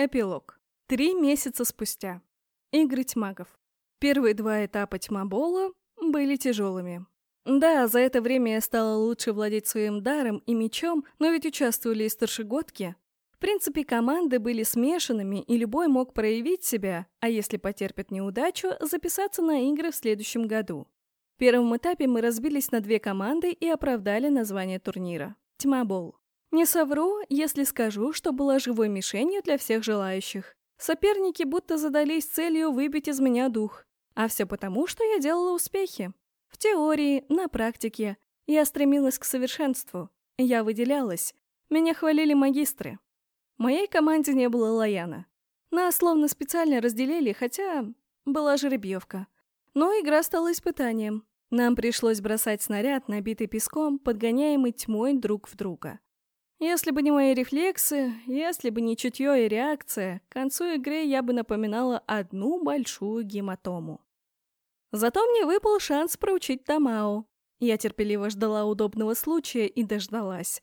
Эпилог. Три месяца спустя. Игры тьмагов. Первые два этапа тьмабола были тяжелыми. Да, за это время я стала лучше владеть своим даром и мечом, но ведь участвовали и старшегодки. В принципе, команды были смешанными, и любой мог проявить себя, а если потерпит неудачу, записаться на игры в следующем году. В первом этапе мы разбились на две команды и оправдали название турнира – Тьмабол. Не совру, если скажу, что была живой мишенью для всех желающих. Соперники будто задались целью выбить из меня дух. А все потому, что я делала успехи. В теории, на практике. Я стремилась к совершенству. Я выделялась. Меня хвалили магистры. Моей команде не было Лаяна. Нас словно специально разделили, хотя была жеребьевка. Но игра стала испытанием. Нам пришлось бросать снаряд, набитый песком, подгоняемый тьмой друг в друга. Если бы не мои рефлексы, если бы не чутье и реакция, к концу игры я бы напоминала одну большую гематому. Зато мне выпал шанс проучить Тамао. Я терпеливо ждала удобного случая и дождалась.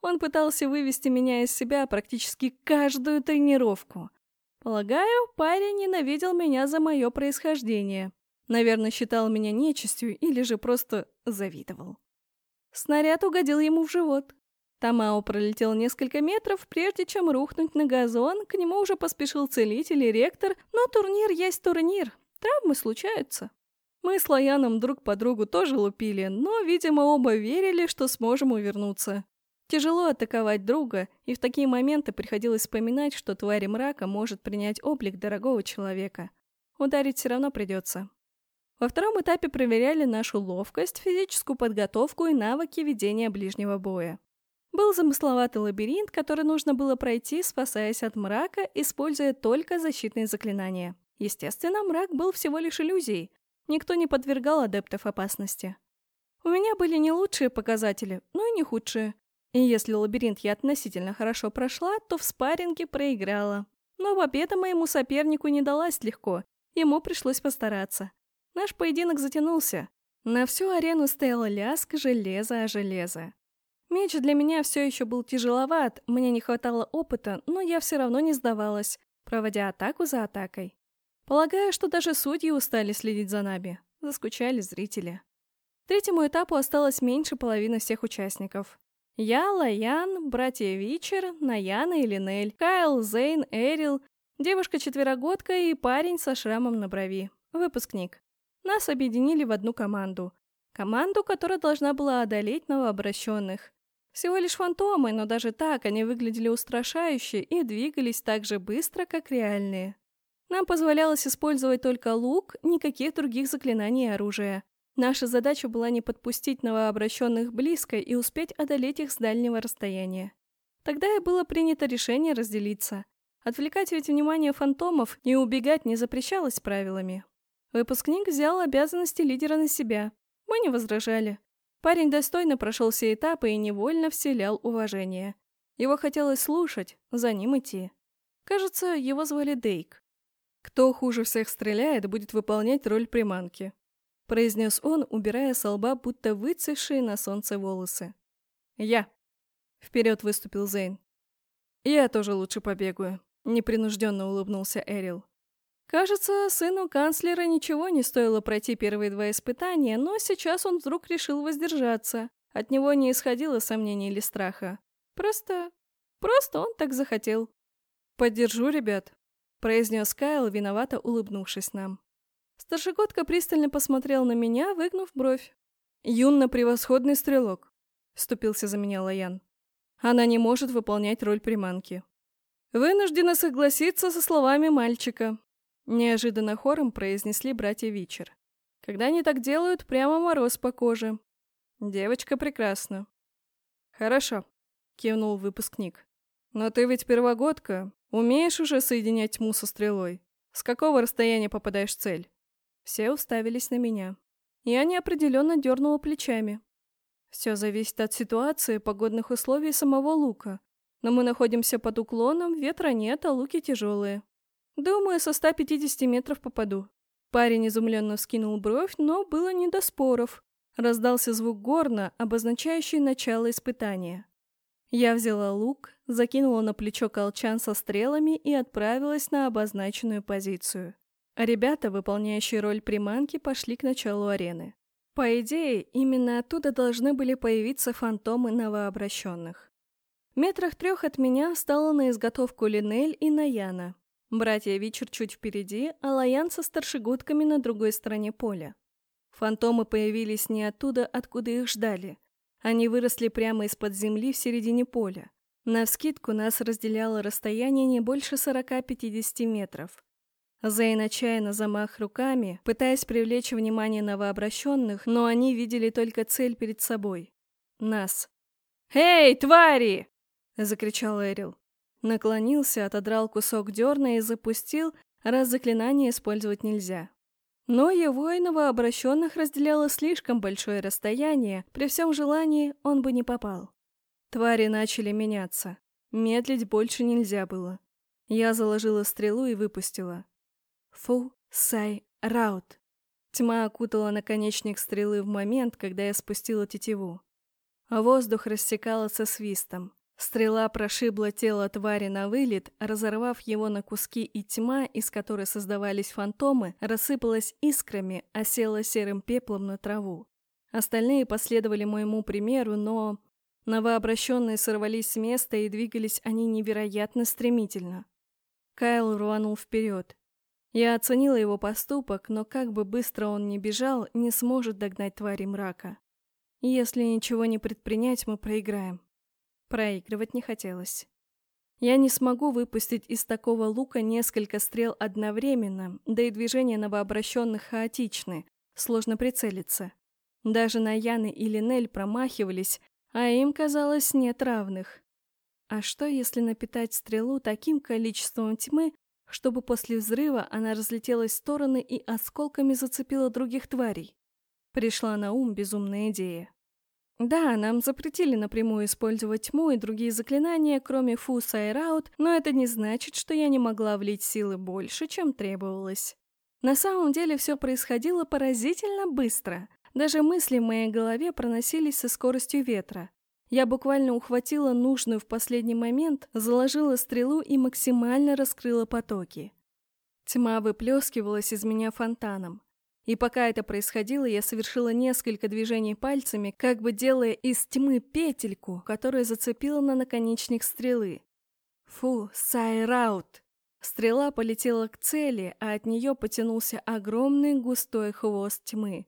Он пытался вывести меня из себя практически каждую тренировку. Полагаю, парень ненавидел меня за мое происхождение. Наверное, считал меня нечистью или же просто завидовал. Снаряд угодил ему в живот. Тамао пролетел несколько метров, прежде чем рухнуть на газон, к нему уже поспешил целитель и ректор, но турнир есть турнир, травмы случаются. Мы с Лояном друг по другу тоже лупили, но, видимо, оба верили, что сможем увернуться. Тяжело атаковать друга, и в такие моменты приходилось вспоминать, что тварь мрака может принять облик дорогого человека. Ударить все равно придется. Во втором этапе проверяли нашу ловкость, физическую подготовку и навыки ведения ближнего боя. Был замысловатый лабиринт, который нужно было пройти, спасаясь от мрака, используя только защитные заклинания. Естественно, мрак был всего лишь иллюзией. Никто не подвергал адептов опасности. У меня были не лучшие показатели, но и не худшие. И если лабиринт я относительно хорошо прошла, то в спарринге проиграла. Но победа моему сопернику не далась легко, ему пришлось постараться. Наш поединок затянулся. На всю арену стояла лязг железа о железо. Меч для меня все еще был тяжеловат, мне не хватало опыта, но я все равно не сдавалась, проводя атаку за атакой. Полагаю, что даже судьи устали следить за нами, заскучали зрители. Третьему этапу осталось меньше половины всех участников. Я, Лаян, братья Вичер, Наяна и Линель, Кайл, Зейн, Эрил, девушка-четверогодка и парень со шрамом на брови. Выпускник. Нас объединили в одну команду. Команду, которая должна была одолеть новообращенных. Всего лишь фантомы, но даже так они выглядели устрашающе и двигались так же быстро, как реальные. Нам позволялось использовать только лук, никаких других заклинаний и оружия. Наша задача была не подпустить новообращенных близко и успеть одолеть их с дальнего расстояния. Тогда и было принято решение разделиться. Отвлекать ведь внимание фантомов и убегать не запрещалось правилами. Выпускник взял обязанности лидера на себя, мы не возражали. Парень достойно прошел все этапы и невольно вселял уважение. Его хотелось слушать, за ним идти. Кажется, его звали Дейк. «Кто хуже всех стреляет, будет выполнять роль приманки», — произнес он, убирая с лба будто выцвевшие на солнце волосы. «Я», — вперед выступил Зейн. «Я тоже лучше побегаю», — непринужденно улыбнулся Эрил. Кажется, сыну канцлера ничего не стоило пройти первые два испытания, но сейчас он вдруг решил воздержаться. От него не исходило сомнений или страха. Просто... просто он так захотел. «Поддержу, ребят», — произнес Кайл, виновато улыбнувшись нам. Старшегодка пристально посмотрел на меня, выгнув бровь. «Юнна — превосходный стрелок», — вступился за меня Лаян. «Она не может выполнять роль приманки». Вынуждена согласиться со словами мальчика. Неожиданно хором произнесли братья Вичер. Когда они так делают, прямо мороз по коже. Девочка прекрасна. Хорошо, кивнул выпускник. Но ты ведь первогодка, умеешь уже соединять тьму со стрелой. С какого расстояния попадаешь в цель? Все уставились на меня. Я неопределенно дернула плечами. Все зависит от ситуации, погодных условий самого лука. Но мы находимся под уклоном, ветра нет, а луки тяжелые. Думаю, со 150 метров попаду. Парень изумленно вскинул бровь, но было не до споров. Раздался звук горна, обозначающий начало испытания. Я взяла лук, закинула на плечо колчан со стрелами и отправилась на обозначенную позицию. Ребята, выполняющие роль приманки, пошли к началу арены. По идее, именно оттуда должны были появиться фантомы новообращенных. Метрах трех от меня стала на изготовку Линель и Наяна. Братья Вичер чуть впереди, а Лаян со старшегодками на другой стороне поля. Фантомы появились не оттуда, откуда их ждали. Они выросли прямо из-под земли в середине поля. Навскидку нас разделяло расстояние не больше 40-50 метров. Зейн отчаянно замах руками, пытаясь привлечь внимание новообращенных, но они видели только цель перед собой. Нас. «Эй, твари!» — закричал Эрил. Наклонился, отодрал кусок дерна и запустил, раз заклинание использовать нельзя. Но его и новообращенных разделяло слишком большое расстояние, при всем желании он бы не попал. Твари начали меняться. Медлить больше нельзя было. Я заложила стрелу и выпустила. Фу, сай, раут. Тьма окутала наконечник стрелы в момент, когда я спустила тетиву. Воздух рассекало со свистом. Стрела прошибла тело твари на вылет, разорвав его на куски, и тьма, из которой создавались фантомы, рассыпалась искрами, осела серым пеплом на траву. Остальные последовали моему примеру, но... Новообращенные сорвались с места, и двигались они невероятно стремительно. Кайл рванул вперед. Я оценила его поступок, но как бы быстро он ни бежал, не сможет догнать твари мрака. Если ничего не предпринять, мы проиграем. Проигрывать не хотелось. Я не смогу выпустить из такого лука несколько стрел одновременно, да и движения новообращенных хаотичны, сложно прицелиться. Даже Наяны и Линель промахивались, а им, казалось, нет равных. А что, если напитать стрелу таким количеством тьмы, чтобы после взрыва она разлетелась в стороны и осколками зацепила других тварей. Пришла на ум безумная идея. Да, нам запретили напрямую использовать тьму и другие заклинания, кроме Фуса и Раут, но это не значит, что я не могла влить силы больше, чем требовалось. На самом деле все происходило поразительно быстро. Даже мысли в моей голове проносились со скоростью ветра. Я буквально ухватила нужную в последний момент, заложила стрелу и максимально раскрыла потоки. Тьма выплескивалась из меня фонтаном. И пока это происходило, я совершила несколько движений пальцами, как бы делая из тьмы петельку, которая зацепила на наконечник стрелы. Фу, сайраут! Стрела полетела к цели, а от нее потянулся огромный густой хвост тьмы.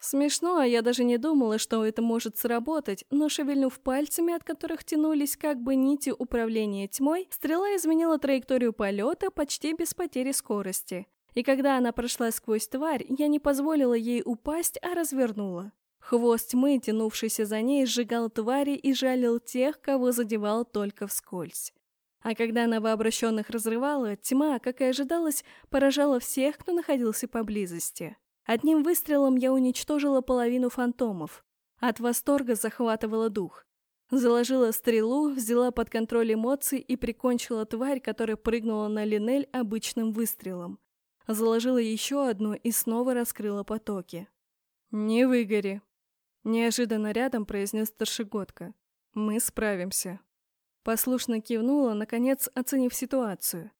Смешно, а я даже не думала, что это может сработать, но шевельнув пальцами, от которых тянулись как бы нити управления тьмой, стрела изменила траекторию полета почти без потери скорости. И когда она прошла сквозь тварь, я не позволила ей упасть, а развернула. Хвост тьмы, тянувшийся за ней, сжигал твари и жалил тех, кого задевал только вскользь. А когда новообращенных разрывала, тьма, как и ожидалось, поражала всех, кто находился поблизости. Одним выстрелом я уничтожила половину фантомов. От восторга захватывала дух. Заложила стрелу, взяла под контроль эмоций и прикончила тварь, которая прыгнула на Линель обычным выстрелом. Заложила еще одну и снова раскрыла потоки. «Не выгори!» Неожиданно рядом произнес старшегодка. «Мы справимся». Послушно кивнула, наконец оценив ситуацию.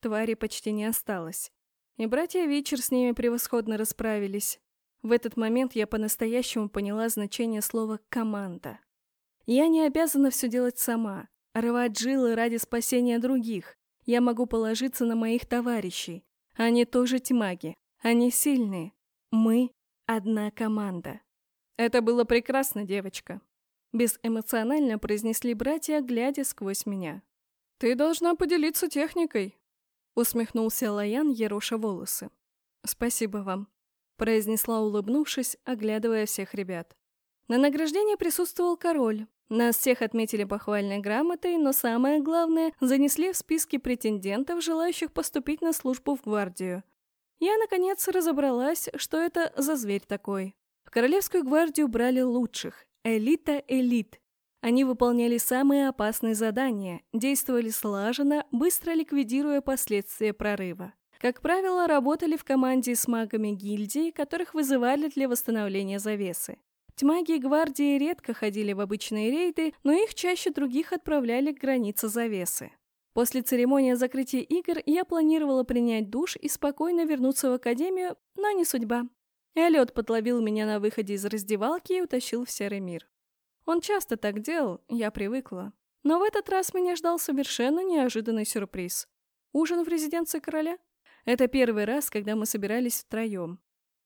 Твари почти не осталось. И братья Вечер с ними превосходно расправились. В этот момент я по-настоящему поняла значение слова «команда». Я не обязана все делать сама, рвать жилы ради спасения других. Я могу положиться на моих товарищей. Они тоже тьмаги. Они сильные. Мы — одна команда. Это было прекрасно, девочка. Безэмоционально произнесли братья, глядя сквозь меня. Ты должна поделиться техникой, Усмехнулся Лаян, ероша волосы. «Спасибо вам», — произнесла, улыбнувшись, оглядывая всех ребят. На награждении присутствовал король. Нас всех отметили похвальной грамотой, но самое главное, занесли в списки претендентов, желающих поступить на службу в гвардию. Я, наконец, разобралась, что это за зверь такой. В Королевскую гвардию брали лучших. Элита элит. Они выполняли самые опасные задания, действовали слаженно, быстро ликвидируя последствия прорыва. Как правило, работали в команде с магами гильдии, которых вызывали для восстановления завесы. Тьмаги гвардии редко ходили в обычные рейды, но их чаще других отправляли к границе завесы. После церемонии закрытия игр я планировала принять душ и спокойно вернуться в академию, но не судьба. Эллиот подловил меня на выходе из раздевалки и утащил в серый мир. Он часто так делал, я привыкла. Но в этот раз меня ждал совершенно неожиданный сюрприз. Ужин в резиденции короля? Это первый раз, когда мы собирались втроем.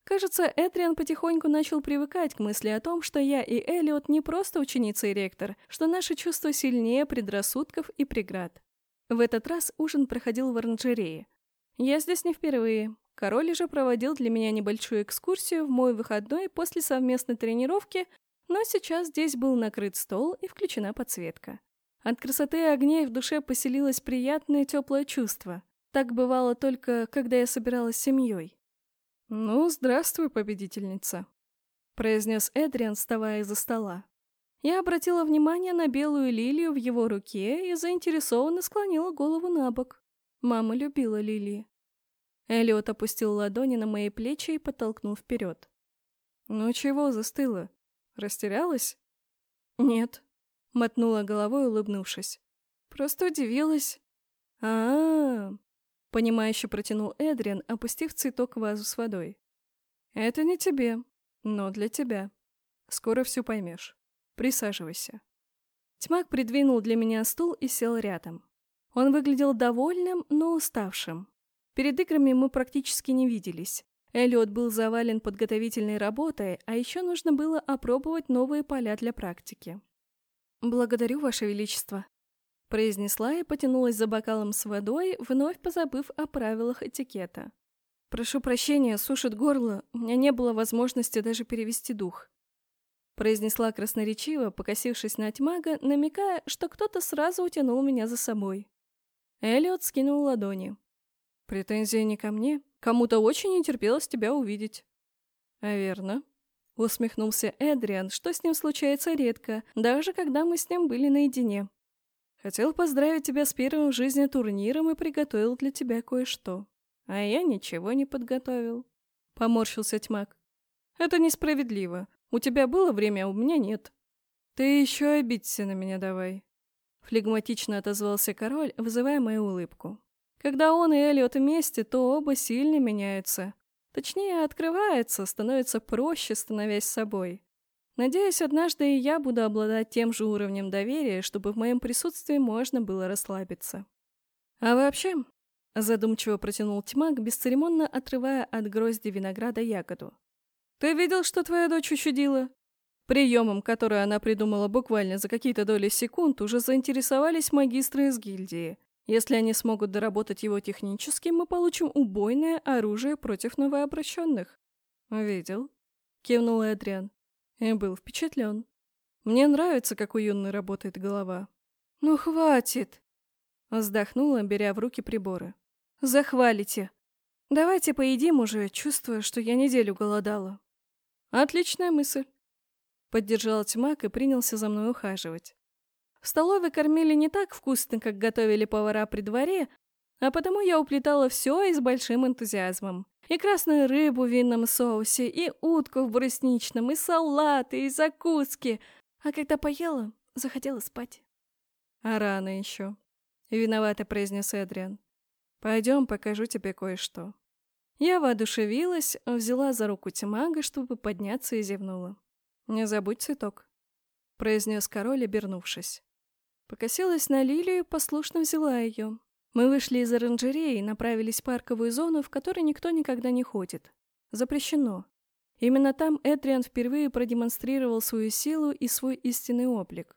Кажется, Эдриан потихоньку начал привыкать к мысли о том, что я и Элиот не просто ученица и ректор, что наши чувства сильнее предрассудков и преград. В этот раз ужин проходил в оранжерее. Я здесь не впервые. Король же проводил для меня небольшую экскурсию в мой выходной после совместной тренировки, но сейчас здесь был накрыт стол и включена подсветка. От красоты огней в душе поселилось приятное теплое чувство. Так бывало только, когда я собиралась с семьей. «Ну, здравствуй, победительница», — произнес Эдриан, вставая из-за стола. Я обратила внимание на белую лилию в его руке и заинтересованно склонила голову на бок. Мама любила лилии. Элиот опустил ладони на мои плечи и подтолкнул вперед. «Ну чего застыла? Растерялась?» «Нет», — мотнула головой, улыбнувшись. «Просто удивилась». «А-а-а!» Понимающе протянул Эдриан, опустив цветок в вазу с водой. «Это не тебе, но для тебя. Скоро все поймешь. Присаживайся». Тьмак придвинул для меня стул и сел рядом. Он выглядел довольным, но уставшим. Перед играми мы практически не виделись. Эллиот был завален подготовительной работой, а еще нужно было опробовать новые поля для практики. «Благодарю, Ваше Величество», произнесла и потянулась за бокалом с водой, вновь позабыв о правилах этикета. «Прошу прощения, сушит горло, у меня не было возможности даже перевести дух», произнесла красноречиво, покосившись на тьмага, намекая, что кто-то сразу утянул меня за собой. Эллиот скинул ладони. «Претензии не ко мне. Кому-то очень не терпелось тебя увидеть». «А верно», — усмехнулся Эдриан, что с ним случается редко, даже когда мы с ним были наедине. Хотел поздравить тебя с первым в жизни турниром и приготовил для тебя кое-что. А я ничего не подготовил. Поморщился тьмак. Это несправедливо. У тебя было время, а у меня нет. Ты еще обидься на меня давай. Флегматично отозвался король, вызывая мою улыбку. Когда он и Элliot вместе, то оба сильно меняются. Точнее, открывается, становится проще, становясь собой. Надеюсь, однажды и я буду обладать тем же уровнем доверия, чтобы в моем присутствии можно было расслабиться. А вообще, задумчиво протянул Тьмак, бесцеремонно отрывая от грозди винограда ягоду. Ты видел, что твоя дочь учудила? Приемом, который она придумала буквально за какие-то доли секунд, уже заинтересовались магистры из гильдии. Если они смогут доработать его технически, мы получим убойное оружие против новообращенных. «Видел?» — кивнул Эдриан и был впечатлен. Мне нравится, как у юной работает голова. «Ну, хватит!» Вздохнула, беря в руки приборы. «Захвалите! Давайте поедим уже, чувствуя, что я неделю голодала». «Отличная мысль!» Поддержал Тьмак и принялся за мной ухаживать. В столовой кормили не так вкусно, как готовили повара при дворе, а потому я уплетала все и с большим энтузиазмом. И красную рыбу в винном соусе, и утку в брусничном, и салаты, и закуски. А когда поела, захотела спать. А рано еще. Виновато произнес Эдриан. Пойдем, покажу тебе кое-что. Я воодушевилась, взяла за руку Тимага, чтобы подняться и зевнула. «Не забудь цветок», — произнес король, обернувшись. Покосилась на лилию послушно взяла ее, мы вышли из оранжереи и направились в парковую зону, в которой никто никогда не ходит. Запрещено. Именно там Эдриан впервые продемонстрировал свою силу и свой истинный облик.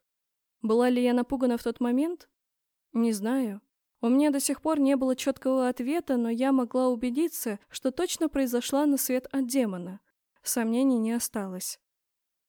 Была ли я напугана в тот момент? Не знаю. У меня до сих пор не было четкого ответа, но я могла убедиться, что точно произошла на свет от демона. Сомнений не осталось.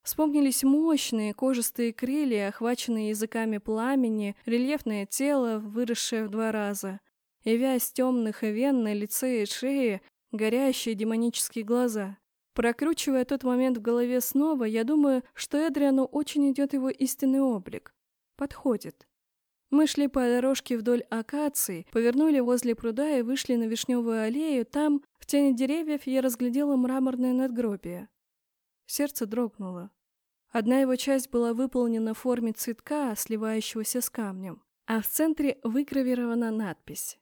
Вспомнились мощные кожистые крылья, охваченные языками пламени, рельефное тело, выросшее в два раза, и вязь темных вен на лице и шее, горящие демонические глаза. Прокручивая тот момент в голове снова, я думаю, что Эдриану очень идет его истинный облик. Подходит. Мы шли по дорожке вдоль акаций, повернули возле пруда и вышли на вишневую аллею. Там, в тени деревьев, я разглядела мраморное надгробие. Сердце дрогнуло. Одна его часть была выполнена в форме цветка, сливающегося с камнем, а в центре выгравирована надпись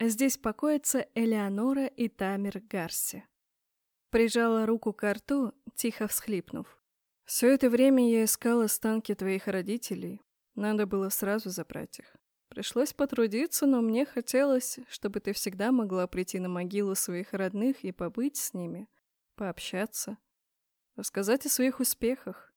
«Здесь покоятся Элеонора и Тамер Гарси». Прижала руку к рту, тихо всхлипнув. «Все это время я искала останки твоих родителей. Надо было сразу забрать их. Пришлось потрудиться, но мне хотелось, чтобы ты всегда могла прийти на могилу своих родных и побыть с ними, пообщаться, рассказать о своих успехах.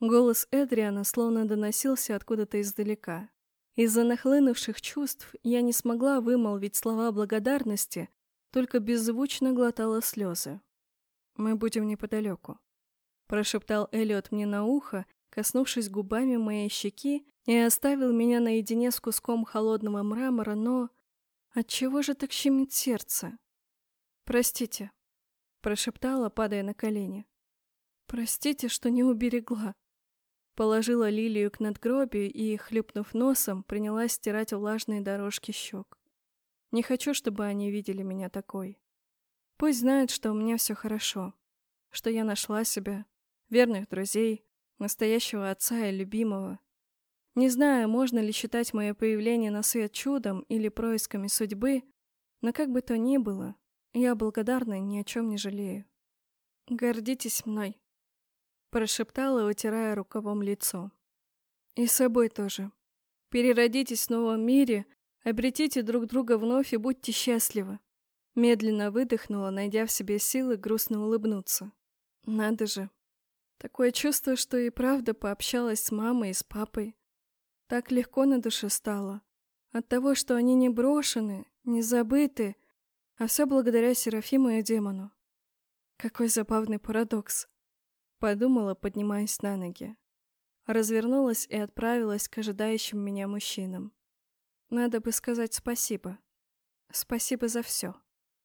Голос Эдриана словно доносился откуда-то издалека. Из-за нахлынувших чувств я не смогла вымолвить слова благодарности, только беззвучно глотала слезы. «Мы будем неподалеку», — прошептал Эллиот мне на ухо, коснувшись губами моей щеки и оставил меня наедине с куском холодного мрамора, но... Отчего же так щемит сердце? «Простите», — прошептала, падая на колени. «Простите, что не уберегла». Положила лилию к надгробию и, хлюпнув носом, принялась стирать влажные дорожки щек. Не хочу, чтобы они видели меня такой. Пусть знают, что у меня все хорошо, что я нашла себя, верных друзей, настоящего отца и любимого, не знаю, можно ли считать мое появление на свет чудом или происками судьбы, но как бы то ни было, я благодарна и ни о чем не жалею. «Гордитесь мной», — прошептала, вытирая рукавом лицо. «И собой тоже. Переродитесь в новом мире, обретите друг друга вновь и будьте счастливы». Медленно выдохнула, найдя в себе силы грустно улыбнуться. «Надо же. Такое чувство, что и правда пообщалась с мамой и с папой, так легко на душе стало. От того, что они не брошены, не забыты, а все благодаря Серафиму и демону. Какой забавный парадокс. Подумала, поднимаясь на ноги. Развернулась и отправилась к ожидающим меня мужчинам. Надо бы сказать спасибо. Спасибо за все.